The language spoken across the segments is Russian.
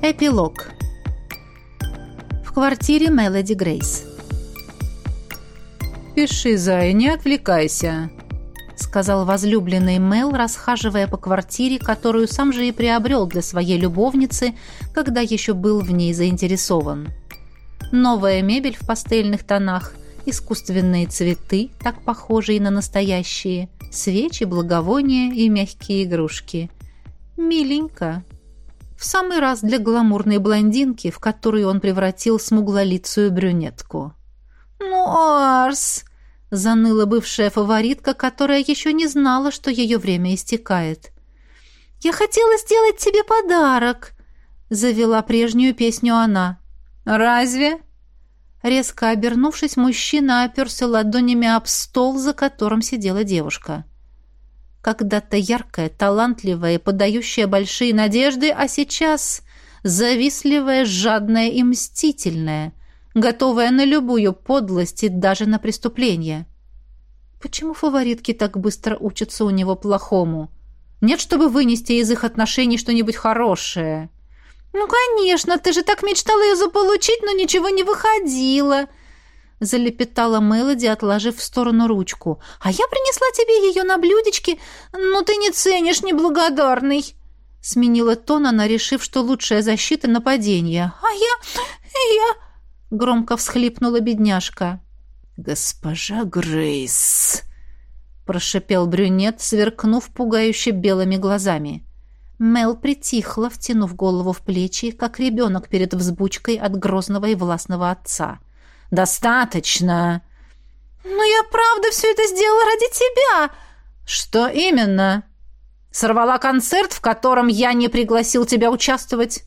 Эпилог. В квартире Мелоди Грейс. «Пиши, Зая, не отвлекайся», — сказал возлюбленный Мел, расхаживая по квартире, которую сам же и приобрел для своей любовницы, когда еще был в ней заинтересован. Новая мебель в пастельных тонах, искусственные цветы, так похожие на настоящие, свечи, благовония и мягкие игрушки. Миленько. В самый раз для гламурной блондинки, в которую он превратил смуглолицую брюнетку. «Ну, Арс!» — заныла бывшая фаворитка, которая еще не знала, что ее время истекает. «Я хотела сделать тебе подарок!» — завела прежнюю песню она. «Разве?» Резко обернувшись, мужчина оперся ладонями об стол, за которым сидела девушка когда-то яркая, талантливая подающая большие надежды, а сейчас завистливая, жадная и мстительная, готовая на любую подлость и даже на преступление. Почему фаворитки так быстро учатся у него плохому? Нет, чтобы вынести из их отношений что-нибудь хорошее. «Ну, конечно, ты же так мечтала ее заполучить, но ничего не выходило», — залепетала Мелоди, отложив в сторону ручку. «А я принесла тебе ее на блюдечке, но ты не ценишь, неблагодарный!» Сменила тон она, решив, что лучшая защита — нападение. «А я... я...» — громко всхлипнула бедняжка. «Госпожа Грейс!» — прошипел брюнет, сверкнув пугающе белыми глазами. Мел притихла, втянув голову в плечи, как ребенок перед взбучкой от грозного и властного отца. — Достаточно. Но я правда все это сделала ради тебя. Что именно? Сорвала концерт, в котором я не пригласил тебя участвовать.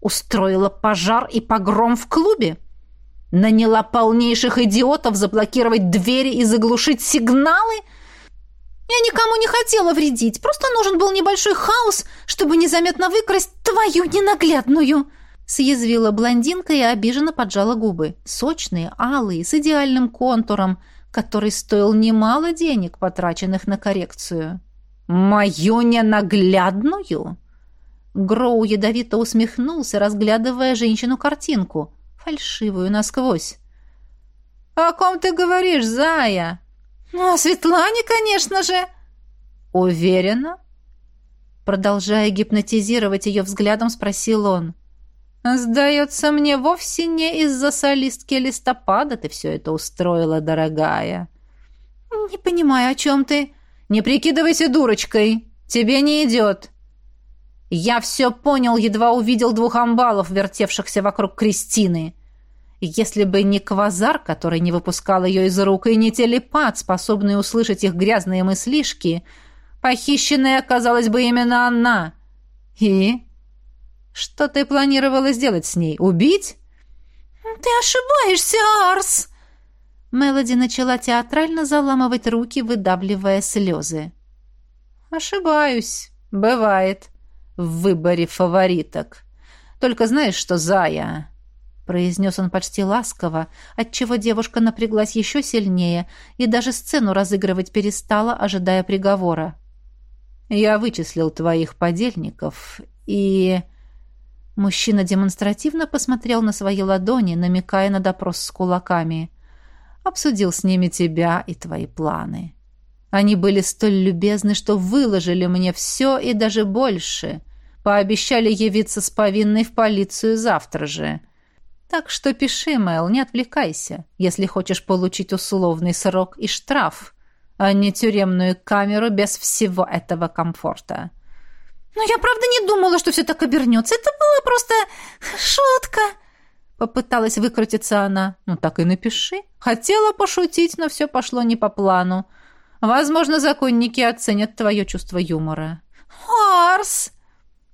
Устроила пожар и погром в клубе. Наняла полнейших идиотов заблокировать двери и заглушить сигналы. Я никому не хотела вредить. Просто нужен был небольшой хаос, чтобы незаметно выкрасть твою ненаглядную. Съязвила блондинка и обиженно поджала губы. Сочные, алые, с идеальным контуром, который стоил немало денег, потраченных на коррекцию. «Мою ненаглядную?» Гроу ядовито усмехнулся, разглядывая женщину-картинку, фальшивую насквозь. «О ком ты говоришь, зая?» «Ну, о Светлане, конечно же!» «Уверена?» Продолжая гипнотизировать ее взглядом, спросил он. «Сдается мне, вовсе не из-за солистки листопада ты все это устроила, дорогая». «Не понимаю, о чем ты?» «Не прикидывайся дурочкой. Тебе не идет». «Я все понял, едва увидел двух амбалов, вертевшихся вокруг Кристины. Если бы не квазар, который не выпускал ее из рук, и не телепат, способный услышать их грязные мыслишки, похищенной оказалась бы именно она. И что ты планировала сделать с ней? Убить? Ты ошибаешься, Арс. Мелоди начала театрально заламывать руки, выдавливая слезы. Ошибаюсь. Бывает. В выборе фавориток. Только знаешь что, Зая, произнес он почти ласково, отчего девушка напряглась еще сильнее и даже сцену разыгрывать перестала, ожидая приговора. Я вычислил твоих подельников и... Мужчина демонстративно посмотрел на свои ладони, намекая на допрос с кулаками. Обсудил с ними тебя и твои планы. Они были столь любезны, что выложили мне все и даже больше. Пообещали явиться с повинной в полицию завтра же. Так что пиши, Мэл, не отвлекайся, если хочешь получить условный срок и штраф, а не тюремную камеру без всего этого комфорта. «Но я правда не думала, что все так обернется. Это была просто шутка!» Попыталась выкрутиться она. «Ну так и напиши. Хотела пошутить, но все пошло не по плану. Возможно, законники оценят твое чувство юмора». «Арс!»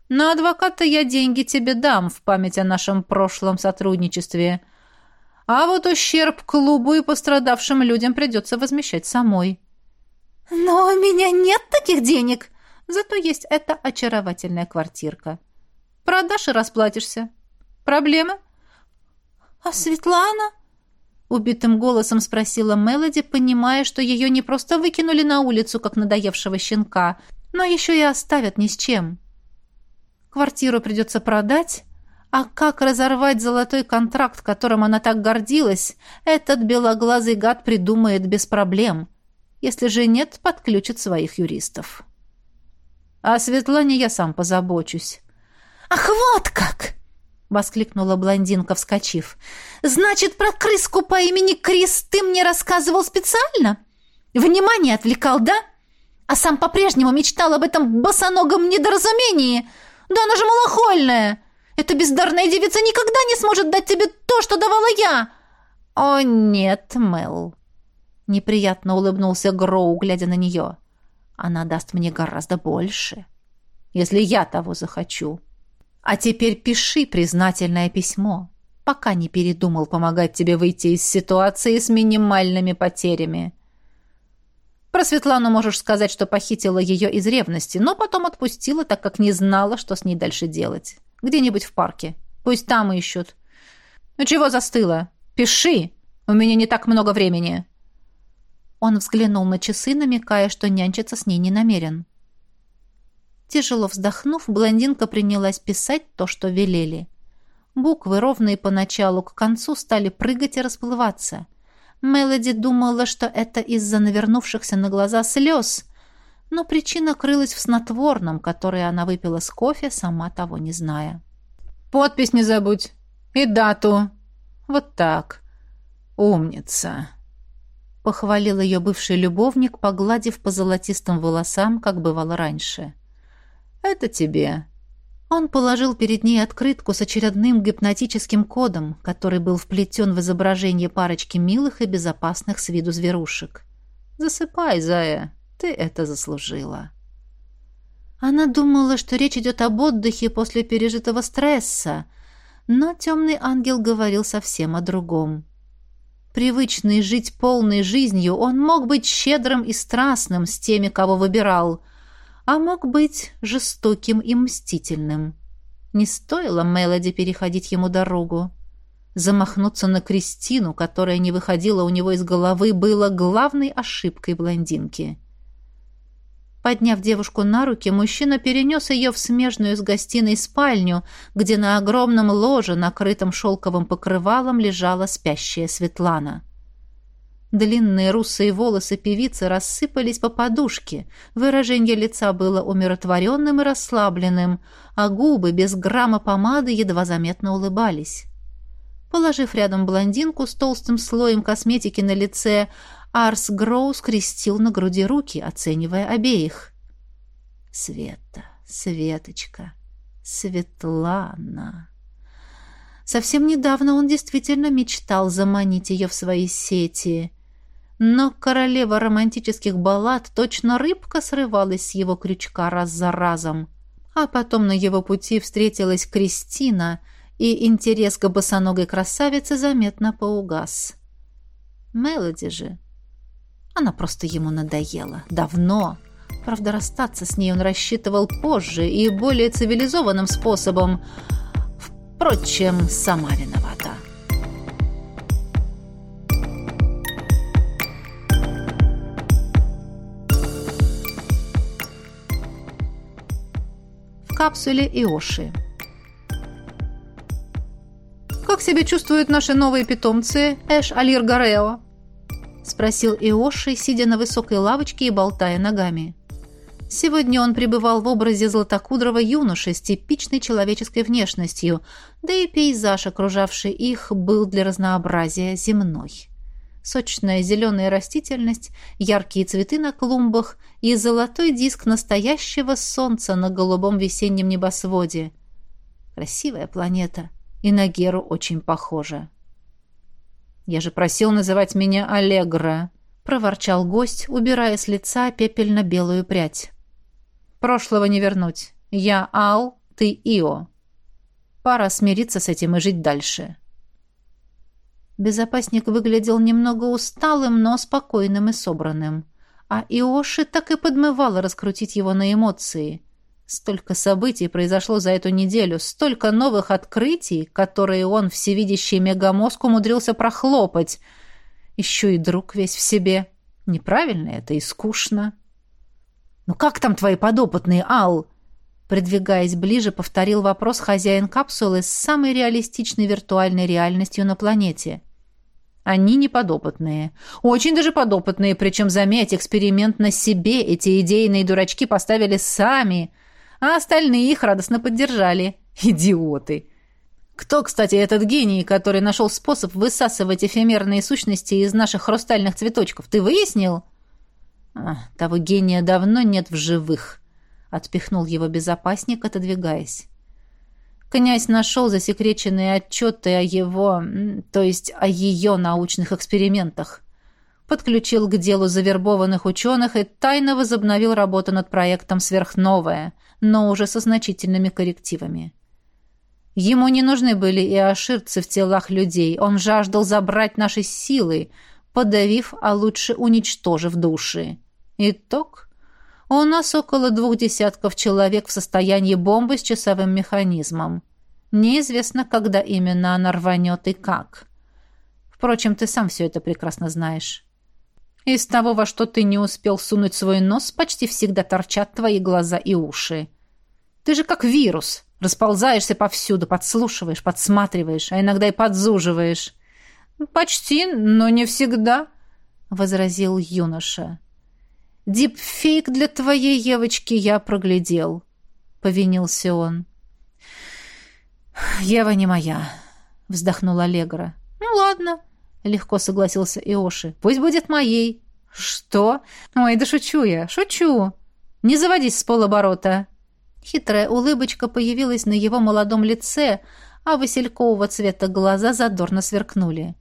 «На адвоката я деньги тебе дам в память о нашем прошлом сотрудничестве. А вот ущерб клубу и пострадавшим людям придется возмещать самой». «Но у меня нет таких денег!» Зато есть эта очаровательная квартирка. Продашь и расплатишься. Проблемы? А Светлана? Убитым голосом спросила Мелоди, понимая, что ее не просто выкинули на улицу, как надоевшего щенка, но еще и оставят ни с чем. Квартиру придется продать, А как разорвать золотой контракт, которым она так гордилась, этот белоглазый гад придумает без проблем. Если же нет, подключит своих юристов. А о Светлане я сам позабочусь. «Ах, вот как!» — воскликнула блондинка, вскочив. «Значит, про крыску по имени Крис ты мне рассказывал специально? Внимание отвлекал, да? А сам по-прежнему мечтал об этом босоногом недоразумении? Да она же малохольная!» Эта бездарная девица никогда не сможет дать тебе то, что давала я!» «О, нет, Мел!» Неприятно улыбнулся Гроу, глядя на нее. «Она даст мне гораздо больше, если я того захочу. А теперь пиши признательное письмо, пока не передумал помогать тебе выйти из ситуации с минимальными потерями». Про Светлану можешь сказать, что похитила ее из ревности, но потом отпустила, так как не знала, что с ней дальше делать. Где-нибудь в парке. Пусть там ищут. Ну чего застыла? Пиши. У меня не так много времени. Он взглянул на часы, намекая, что нянчиться с ней не намерен. Тяжело вздохнув, блондинка принялась писать то, что велели. Буквы, ровные поначалу, к концу стали прыгать и расплываться. Мелоди думала, что это из-за навернувшихся на глаза слез, но причина крылась в снотворном, которое она выпила с кофе, сама того не зная. «Подпись не забудь. И дату. Вот так. Умница!» Похвалил ее бывший любовник, погладив по золотистым волосам, как бывало раньше. «Это тебе». Он положил перед ней открытку с очередным гипнотическим кодом, который был вплетен в изображение парочки милых и безопасных с виду зверушек. «Засыпай, зая, ты это заслужила. Она думала, что речь идет об отдыхе после пережитого стресса, но темный ангел говорил совсем о другом. Привычный жить полной жизнью, он мог быть щедрым и страстным с теми, кого выбирал, а мог быть жестоким и мстительным. Не стоило Мелоди переходить ему дорогу. Замахнуться на Кристину, которая не выходила у него из головы, было главной ошибкой блондинки. Подняв девушку на руки, мужчина перенес ее в смежную с гостиной спальню, где на огромном ложе, накрытом шелковым покрывалом, лежала спящая Светлана. Длинные русые волосы певицы рассыпались по подушке, выражение лица было умиротворенным и расслабленным, а губы без грамма помады едва заметно улыбались. Положив рядом блондинку с толстым слоем косметики на лице, Арс Гроу скрестил на груди руки, оценивая обеих. Света, Светочка, Светлана. Совсем недавно он действительно мечтал заманить ее в свои сети. Но королева романтических баллад точно рыбка срывалась с его крючка раз за разом. А потом на его пути встретилась Кристина, и интерес к босоногой красавице заметно поугас. Мелоди же она просто ему надоела. Давно. Правда, расстаться с ней он рассчитывал позже и более цивилизованным способом. Впрочем, сама виновата. В капсуле Иоши. «Как себя чувствуют наши новые питомцы, Эш Алир Гарео?» — спросил Иоши, сидя на высокой лавочке и болтая ногами. Сегодня он пребывал в образе златокудрого юноши с типичной человеческой внешностью, да и пейзаж, окружавший их, был для разнообразия земной. Сочная зеленая растительность, яркие цветы на клумбах и золотой диск настоящего солнца на голубом весеннем небосводе. Красивая планета, и на Геру очень похожа. «Я же просил называть меня Аллегра», — проворчал гость, убирая с лица пепельно-белую прядь. «Прошлого не вернуть. Я Ал, ты Ио. Пора смириться с этим и жить дальше». Безопасник выглядел немного усталым, но спокойным и собранным. А Иоши так и подмывало раскрутить его на эмоции — Столько событий произошло за эту неделю, столько новых открытий, которые он, всевидящий мегамозг, умудрился прохлопать. Еще и друг весь в себе. Неправильно это и скучно. «Ну как там твои подопытные, Ал?» Придвигаясь ближе, повторил вопрос хозяин капсулы с самой реалистичной виртуальной реальностью на планете. Они неподопытные. Очень даже подопытные, причем, заметь, эксперимент на себе эти идейные дурачки поставили сами, а остальные их радостно поддержали. Идиоты! Кто, кстати, этот гений, который нашел способ высасывать эфемерные сущности из наших хрустальных цветочков? Ты выяснил? А, того гения давно нет в живых, отпихнул его безопасник, отодвигаясь. Князь нашел засекреченные отчеты о его, то есть о ее научных экспериментах. Подключил к делу завербованных ученых и тайно возобновил работу над проектом «Сверхновая», но уже со значительными коррективами. Ему не нужны были и оширцы в телах людей. Он жаждал забрать наши силы, подавив, а лучше уничтожив души. Итог? У нас около двух десятков человек в состоянии бомбы с часовым механизмом. Неизвестно, когда именно она рванет и как. Впрочем, ты сам все это прекрасно знаешь. Из того, во что ты не успел сунуть свой нос, почти всегда торчат твои глаза и уши. Ты же как вирус, Расползаешься повсюду, подслушиваешь, подсматриваешь, а иногда и подзуживаешь. «Почти, но не всегда», — возразил юноша. «Дипфейк для твоей девочки я проглядел», — повинился он. «Ева не моя», — вздохнула Аллегра. «Ну ладно», — легко согласился Иоши. «Пусть будет моей». «Что? Ой, да шучу я, шучу. Не заводись с полоборота». Хитрая улыбочка появилась на его молодом лице, а василькового цвета глаза задорно сверкнули.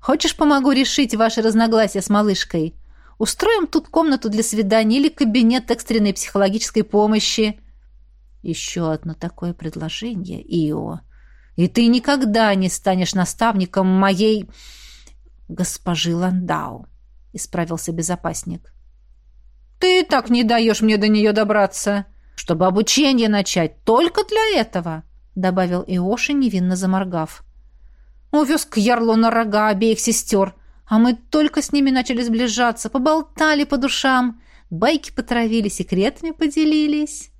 «Хочешь, помогу решить ваши разногласия с малышкой? Устроим тут комнату для свиданий или кабинет экстренной психологической помощи?» «Еще одно такое предложение, Ио. И ты никогда не станешь наставником моей госпожи Ландау», — исправился безопасник. «Ты так не даешь мне до нее добраться», — чтобы обучение начать только для этого», — добавил Иоши, невинно заморгав. «Увез к ярлу на рога обеих сестер, а мы только с ними начали сближаться, поболтали по душам, байки потравили, секретами поделились».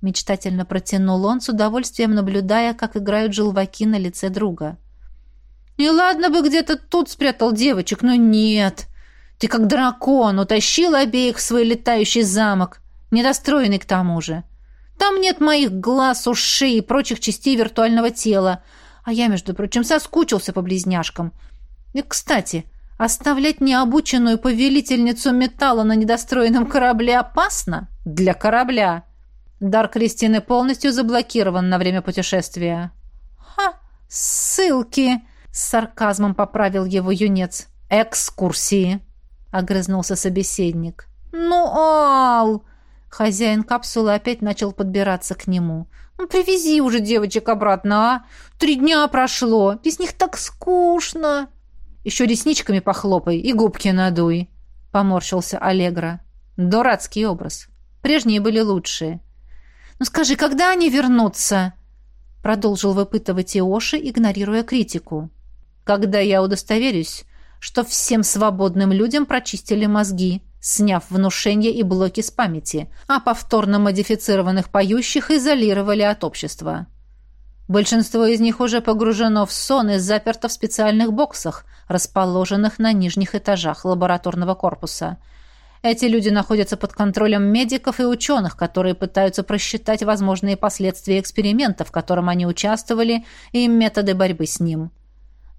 Мечтательно протянул он, с удовольствием наблюдая, как играют желваки на лице друга. «И ладно бы где-то тут спрятал девочек, но нет. Ты как дракон утащил обеих в свой летающий замок, недостроенный к тому же. Там нет моих глаз, ушей и прочих частей виртуального тела. А я, между прочим, соскучился по близняшкам. И, кстати, оставлять необученную повелительницу металла на недостроенном корабле опасно для корабля. Дар Кристины полностью заблокирован на время путешествия. «Ха! Ссылки!» — с сарказмом поправил его юнец. «Экскурсии!» — огрызнулся собеседник. «Ну, Ал!» Хозяин капсулы опять начал подбираться к нему. «Ну, привези уже девочек обратно, а? Три дня прошло, без них так скучно!» «Еще ресничками похлопай и губки надуй», — поморщился Аллегра. «Дурацкий образ. Прежние были лучшие». «Ну скажи, когда они вернутся?» Продолжил выпытывать Иоши, игнорируя критику. «Когда я удостоверюсь, что всем свободным людям прочистили мозги», сняв внушение и блоки с памяти, а повторно модифицированных поющих изолировали от общества. Большинство из них уже погружено в сон и заперто в специальных боксах, расположенных на нижних этажах лабораторного корпуса. Эти люди находятся под контролем медиков и ученых, которые пытаются просчитать возможные последствия эксперимента, в котором они участвовали, и методы борьбы с ним.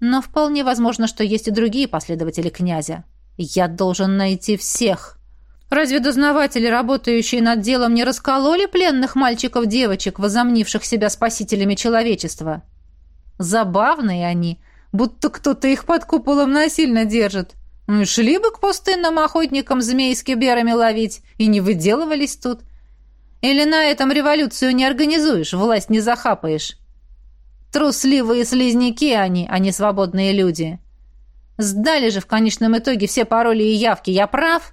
Но вполне возможно, что есть и другие последователи князя. Я должен найти всех. Разве дознаватели, работающие над делом, не раскололи пленных мальчиков-девочек, возомнивших себя спасителями человечества? Забавные они, будто кто-то их под куполом насильно держит. Ну и шли бы к пустынным охотникам змей с киберами ловить, и не выделывались тут. Или на этом революцию не организуешь, власть не захапаешь. Трусливые слизняки они, а не свободные люди. Сдали же в конечном итоге все пароли и явки. Я прав?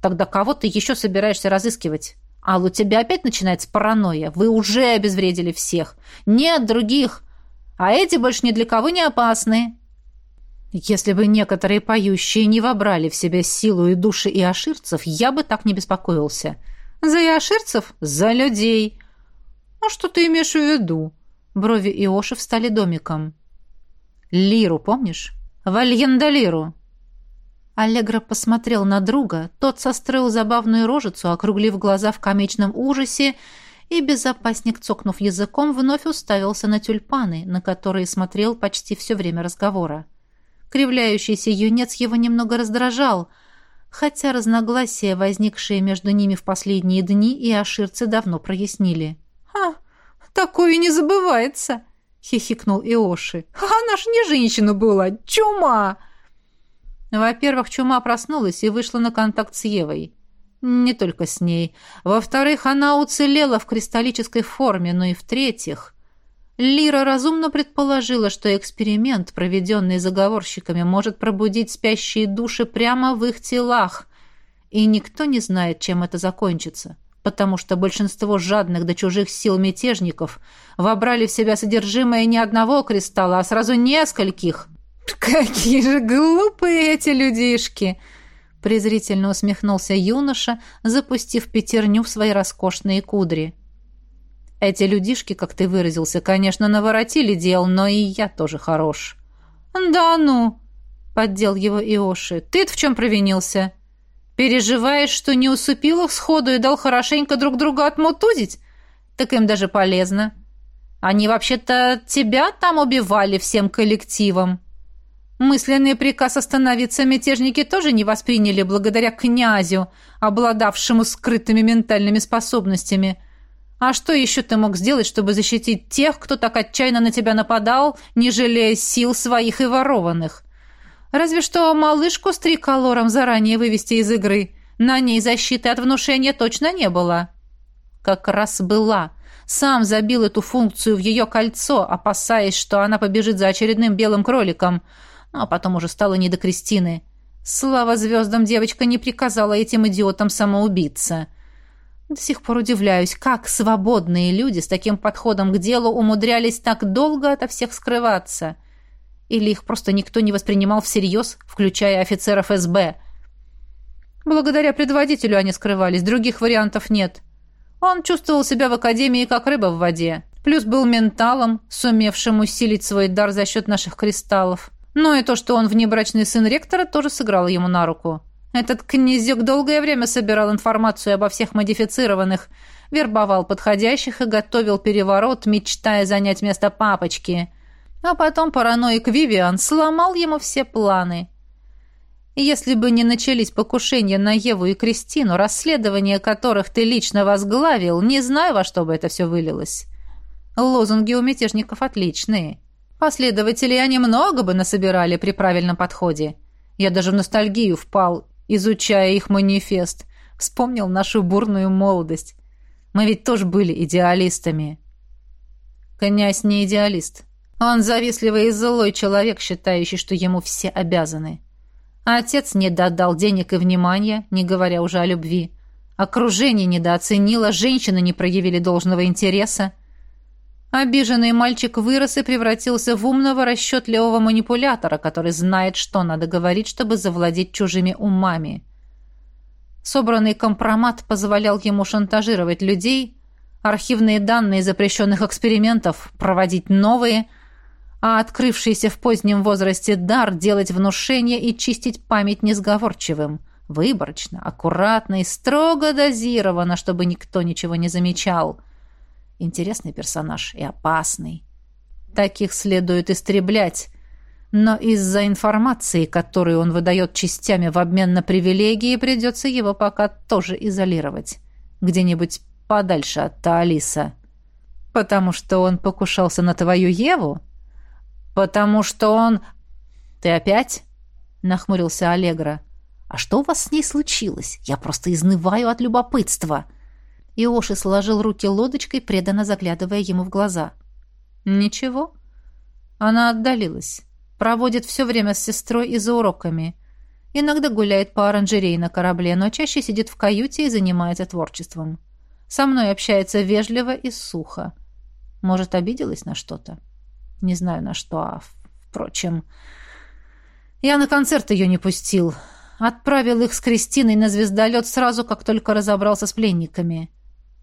Тогда кого ты еще собираешься разыскивать? Ал, у тебя опять начинается паранойя. Вы уже обезвредили всех. Нет других. А эти больше ни для кого не опасны. Если бы некоторые поющие не вобрали в себя силу и души и аширцев, я бы так не беспокоился. За иоширцев? За людей. «А что ты имеешь в виду?» Брови Иоши встали домиком. «Лиру, помнишь? Вальенда Лиру!» Аллегра посмотрел на друга, тот состроил забавную рожицу, округлив глаза в комичном ужасе, и безопасник, цокнув языком, вновь уставился на тюльпаны, на которые смотрел почти все время разговора. Кривляющийся юнец его немного раздражал, хотя разногласия, возникшие между ними в последние дни, и аширцы давно прояснили. «А, такое не забывается!» — хихикнул Иоши. «А она ж не женщина была, чума!» Во-первых, чума проснулась и вышла на контакт с Евой. Не только с ней. Во-вторых, она уцелела в кристаллической форме, но и в-третьих, Лира разумно предположила, что эксперимент, проведенный заговорщиками, может пробудить спящие души прямо в их телах, и никто не знает, чем это закончится, потому что большинство жадных до чужих сил мятежников вобрали в себя содержимое не одного кристалла, а сразу нескольких – «Какие же глупые эти людишки!» презрительно усмехнулся юноша, запустив пятерню в свои роскошные кудри. «Эти людишки, как ты выразился, конечно, наворотили дел, но и я тоже хорош». «Да ну!» — поддел его Иоши. «Ты-то в чем провинился? Переживаешь, что не усыпил их сходу и дал хорошенько друг друга отмутузить? Так им даже полезно. Они вообще-то тебя там убивали всем коллективом». Мысленный приказ остановиться мятежники тоже не восприняли благодаря князю, обладавшему скрытыми ментальными способностями. А что еще ты мог сделать, чтобы защитить тех, кто так отчаянно на тебя нападал, не жалея сил своих и ворованных? Разве что малышку с триколором заранее вывести из игры. На ней защиты от внушения точно не было. Как раз была. Сам забил эту функцию в ее кольцо, опасаясь, что она побежит за очередным белым кроликом – а потом уже стало не до Кристины. Слава звездам, девочка не приказала этим идиотам самоубиться. До сих пор удивляюсь, как свободные люди с таким подходом к делу умудрялись так долго ото всех скрываться. Или их просто никто не воспринимал всерьез, включая офицеров СБ. Благодаря предводителю они скрывались, других вариантов нет. Он чувствовал себя в академии как рыба в воде. Плюс был менталом, сумевшим усилить свой дар за счет наших кристаллов. Ну и то, что он внебрачный сын ректора, тоже сыграло ему на руку. Этот князек долгое время собирал информацию обо всех модифицированных, вербовал подходящих и готовил переворот, мечтая занять место папочки. А потом параноик Вивиан сломал ему все планы. Если бы не начались покушения на Еву и Кристину, расследование которых ты лично возглавил, не знаю, во что бы это все вылилось. Лозунги у мятежников отличные. Последователей они много бы насобирали при правильном подходе. Я даже в ностальгию впал, изучая их манифест. Вспомнил нашу бурную молодость. Мы ведь тоже были идеалистами. Князь не идеалист. Он завистливый и злой человек, считающий, что ему все обязаны. Отец не додал денег и внимания, не говоря уже о любви. Окружение недооценило, женщины не проявили должного интереса. Обиженный мальчик вырос и превратился в умного, расчетливого манипулятора, который знает, что надо говорить, чтобы завладеть чужими умами. Собранный компромат позволял ему шантажировать людей, архивные данные запрещенных экспериментов, проводить новые, а открывшийся в позднем возрасте дар делать внушение и чистить память несговорчивым, выборочно, аккуратно и строго дозированно, чтобы никто ничего не замечал – Интересный персонаж и опасный. Таких следует истреблять. Но из-за информации, которую он выдает частями в обмен на привилегии, придется его пока тоже изолировать. Где-нибудь подальше от Таалиса. Потому что он покушался на твою Еву? Потому что он... Ты опять? Нахмурился Аллегра. А что у вас с ней случилось? Я просто изнываю от любопытства. Иоши сложил руки лодочкой, преданно заглядывая ему в глаза. «Ничего». Она отдалилась. Проводит все время с сестрой и за уроками. Иногда гуляет по оранжерее на корабле, но чаще сидит в каюте и занимается творчеством. Со мной общается вежливо и сухо. Может, обиделась на что-то? Не знаю на что, а впрочем... Я на концерт ее не пустил. Отправил их с Кристиной на звездолет сразу, как только разобрался с пленниками.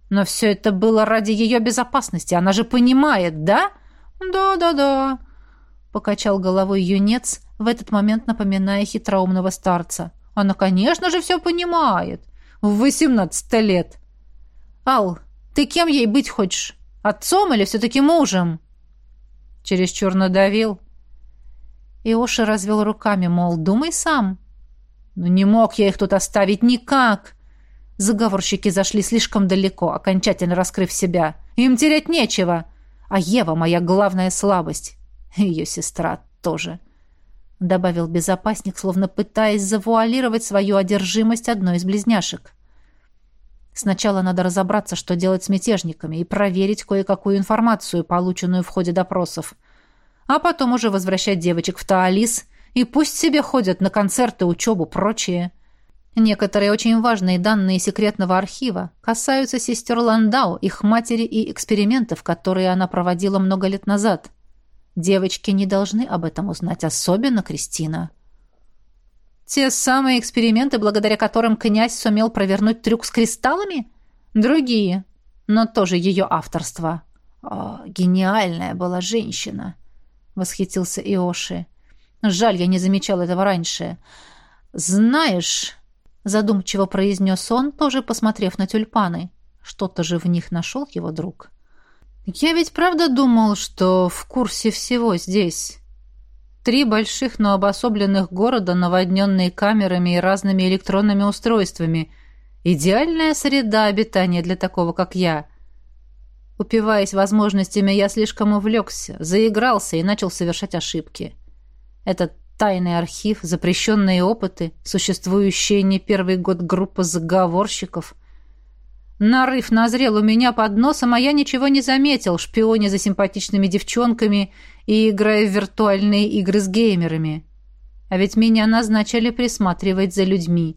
Но все это было ради ее безопасности. Она же понимает, да? Да-да-да, покачал головой юнец, в этот момент напоминая хитроумного старца. Она, конечно же, все понимает. В восемнадцать лет. Ал, ты кем ей быть хочешь? Отцом или все-таки мужем?» Чересчур надавил. Иоша развел руками, мол, думай сам. Но не мог я их тут оставить никак. Заговорщики зашли слишком далеко, окончательно раскрыв себя. Им терять нечего. А Ева моя главная слабость. Ее сестра тоже. Добавил безопасник, словно пытаясь завуалировать свою одержимость одной из близняшек. Сначала надо разобраться, что делать с мятежниками, и проверить кое-какую информацию, полученную в ходе допросов. А потом уже возвращать девочек в Таалис, и пусть себе ходят на концерты, учебу, прочее. Некоторые очень важные данные секретного архива касаются сестер Ландау, их матери и экспериментов, которые она проводила много лет назад. Девочки не должны об этом узнать, особенно Кристина. Те самые эксперименты, благодаря которым князь сумел провернуть трюк с кристаллами? Другие, но тоже ее авторство. О, гениальная была женщина, восхитился Иоши. Жаль, я не замечал этого раньше. Знаешь, задумчиво произнес он, тоже посмотрев на тюльпаны. Что-то же в них нашел его друг. Я ведь правда думал, что в курсе всего здесь. Три больших, но обособленных города, наводненные камерами и разными электронными устройствами. Идеальная среда обитания для такого, как я. Упиваясь возможностями, я слишком увлекся, заигрался и начал совершать ошибки. Этот тайный архив, запрещенные опыты, существующая не первый год группа заговорщиков. Нарыв назрел у меня под носом, а я ничего не заметил, шпионе за симпатичными девчонками и играя в виртуальные игры с геймерами. А ведь меня назначили присматривать за людьми.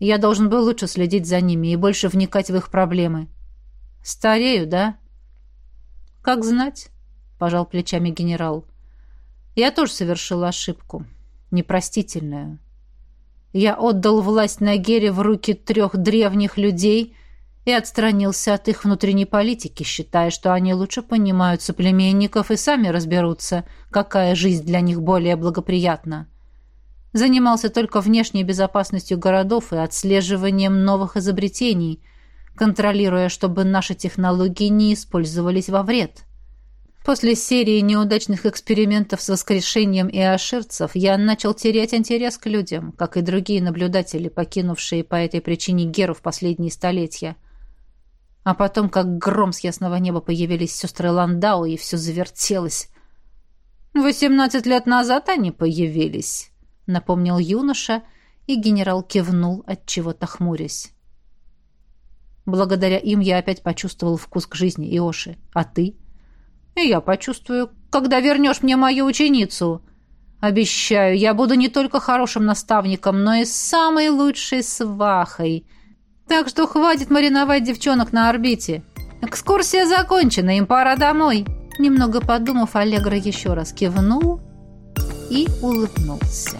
Я должен был лучше следить за ними и больше вникать в их проблемы. Старею, да? Как знать, пожал плечами генерал. Я тоже совершил ошибку, непростительную. Я отдал власть Нагере в руки трех древних людей — и отстранился от их внутренней политики, считая, что они лучше понимают соплеменников и сами разберутся, какая жизнь для них более благоприятна. Занимался только внешней безопасностью городов и отслеживанием новых изобретений, контролируя, чтобы наши технологии не использовались во вред. После серии неудачных экспериментов с воскрешением и иоширцев я начал терять интерес к людям, как и другие наблюдатели, покинувшие по этой причине Геру в последние столетия – а потом, как гром с ясного неба, появились сестры Ландау, и все завертелось. «Восемнадцать лет назад они появились», — напомнил юноша, и генерал кивнул, от чего то хмурясь. Благодаря им я опять почувствовал вкус к жизни, Иоши. А ты? И я почувствую, когда вернешь мне мою ученицу. Обещаю, я буду не только хорошим наставником, но и самой лучшей свахой. Так что хватит мариновать девчонок на орбите. Экскурсия закончена, им пора домой. Немного подумав, Аллегра еще раз кивнул и улыбнулся.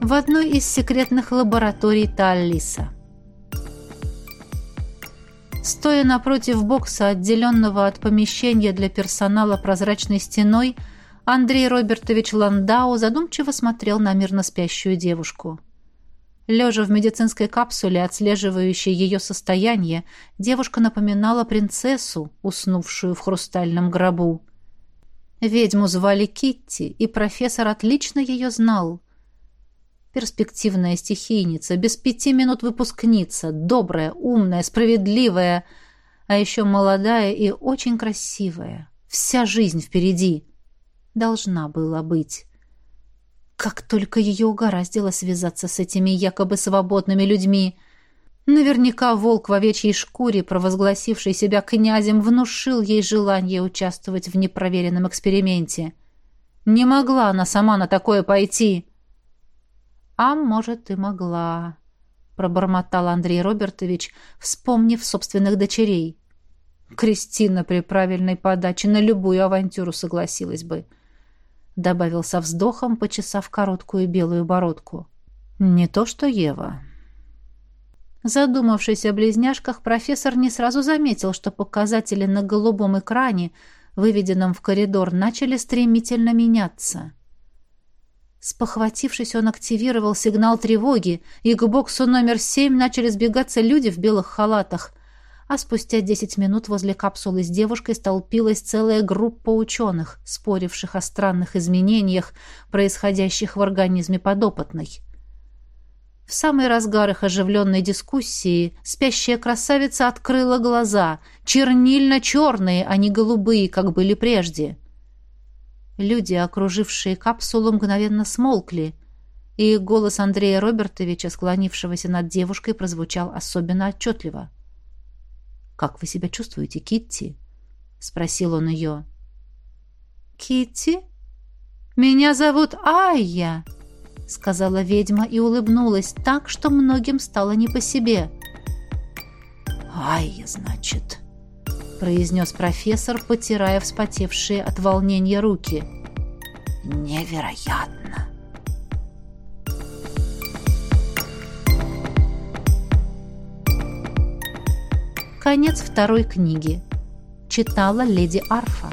В одной из секретных лабораторий Таллиса. Стоя напротив бокса, отделенного от помещения для персонала прозрачной стеной, Андрей Робертович Ландау задумчиво смотрел на мирно спящую девушку. Лежа в медицинской капсуле, отслеживающей ее состояние, девушка напоминала принцессу, уснувшую в хрустальном гробу. Ведьму звали Китти, и профессор отлично ее знал — Перспективная стихийница, без пяти минут выпускница, добрая, умная, справедливая, а еще молодая и очень красивая. Вся жизнь впереди. Должна была быть. Как только ее угораздило связаться с этими якобы свободными людьми. Наверняка волк в овечьей шкуре, провозгласивший себя князем, внушил ей желание участвовать в непроверенном эксперименте. Не могла она сама на такое пойти. «А может, и могла», — пробормотал Андрей Робертович, вспомнив собственных дочерей. Кристина при правильной подаче на любую авантюру согласилась бы. Добавил со вздохом, почесав короткую белую бородку. Не то что Ева. Задумавшись о близняшках, профессор не сразу заметил, что показатели на голубом экране, выведенном в коридор, начали стремительно меняться. Спохватившись, он активировал сигнал тревоги, и к боксу номер семь начали сбегаться люди в белых халатах, а спустя десять минут возле капсулы с девушкой столпилась целая группа ученых, споривших о странных изменениях, происходящих в организме подопытной. В самый разгар их оживленной дискуссии спящая красавица открыла глаза, чернильно-черные, а не голубые, как были прежде. Люди, окружившие капсулу, мгновенно смолкли, и голос Андрея Робертовича, склонившегося над девушкой, прозвучал особенно отчетливо. «Как вы себя чувствуете, Китти?» — спросил он ее. «Китти? Меня зовут Айя!» — сказала ведьма и улыбнулась так, что многим стало не по себе. «Айя, значит», произнес профессор, потирая вспотевшие от волнения руки. «Невероятно!» Конец второй книги. Читала леди Арфа.